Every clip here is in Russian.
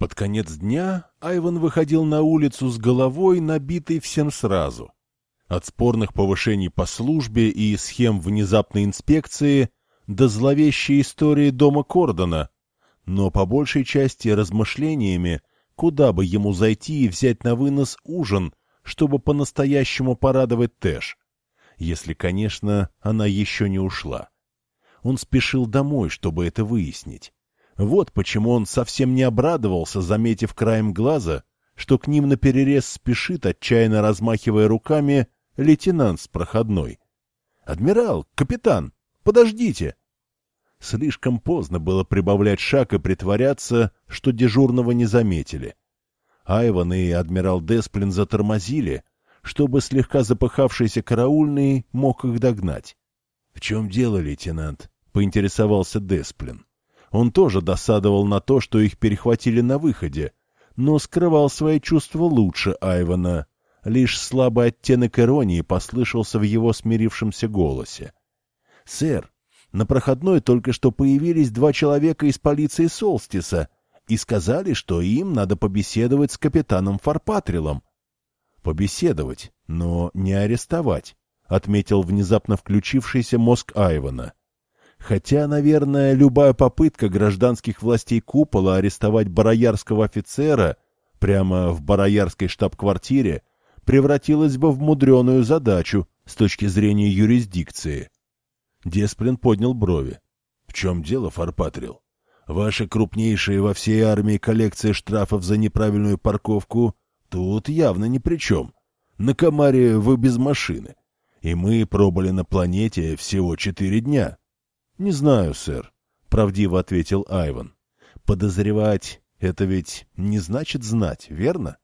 Под конец дня Айван выходил на улицу с головой, набитой всем сразу. От спорных повышений по службе и схем внезапной инспекции до зловещей истории дома Кордона, но по большей части размышлениями, куда бы ему зайти и взять на вынос ужин, чтобы по-настоящему порадовать Тэш, если, конечно, она еще не ушла. Он спешил домой, чтобы это выяснить. Вот почему он совсем не обрадовался, заметив краем глаза, что к ним наперерез спешит, отчаянно размахивая руками, лейтенант с проходной. «Адмирал! Капитан! Подождите!» Слишком поздно было прибавлять шаг и притворяться, что дежурного не заметили. Айван и адмирал Десплин затормозили, чтобы слегка запыхавшийся караульный мог их догнать. — В чем дело, лейтенант? — поинтересовался Десплин. Он тоже досадовал на то, что их перехватили на выходе, но скрывал свои чувства лучше Айвана. Лишь слабый оттенок иронии послышался в его смирившемся голосе. — Сэр, на проходной только что появились два человека из полиции Солстиса и сказали, что им надо побеседовать с капитаном Фарпатрилом. — Побеседовать, но не арестовать, — отметил внезапно включившийся мозг Айвана. — Хотя, наверное, любая попытка гражданских властей купола арестовать бароярского офицера прямо в бароярской штаб-квартире превратилась бы в мудреную задачу с точки зрения юрисдикции. Десплин поднял брови. — В чем дело, Фарпатрил? Ваша крупнейшая во всей армии коллекция штрафов за неправильную парковку тут явно ни при чем. На Камаре вы без машины. И мы пробыли на планете всего четыре дня. «Не знаю, сэр», — правдиво ответил Айван. «Подозревать — это ведь не значит знать, верно?»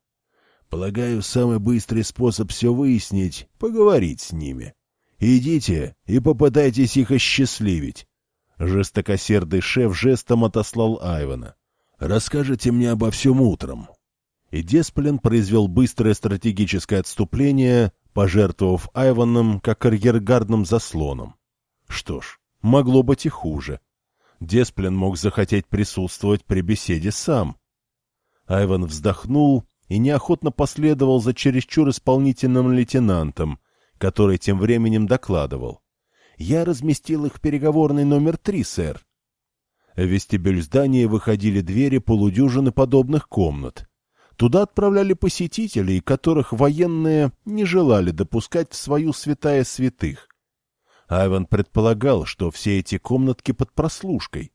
«Полагаю, самый быстрый способ все выяснить — поговорить с ними. Идите и попытайтесь их осчастливить». Жестокосердый шеф жестом отослал Айвана. «Расскажите мне обо всем утром». И Десплин произвел быстрое стратегическое отступление, пожертвовав Айваном как арьергардным заслоном. Что ж, Могло быть и хуже. Десплин мог захотеть присутствовать при беседе сам. Айван вздохнул и неохотно последовал за чересчур исполнительным лейтенантом, который тем временем докладывал. «Я разместил их в переговорный номер три, сэр». В вестибюль здания выходили двери полудюжины подобных комнат. Туда отправляли посетителей, которых военные не желали допускать в свою святая святых. Айван предполагал, что все эти комнатки под прослушкой.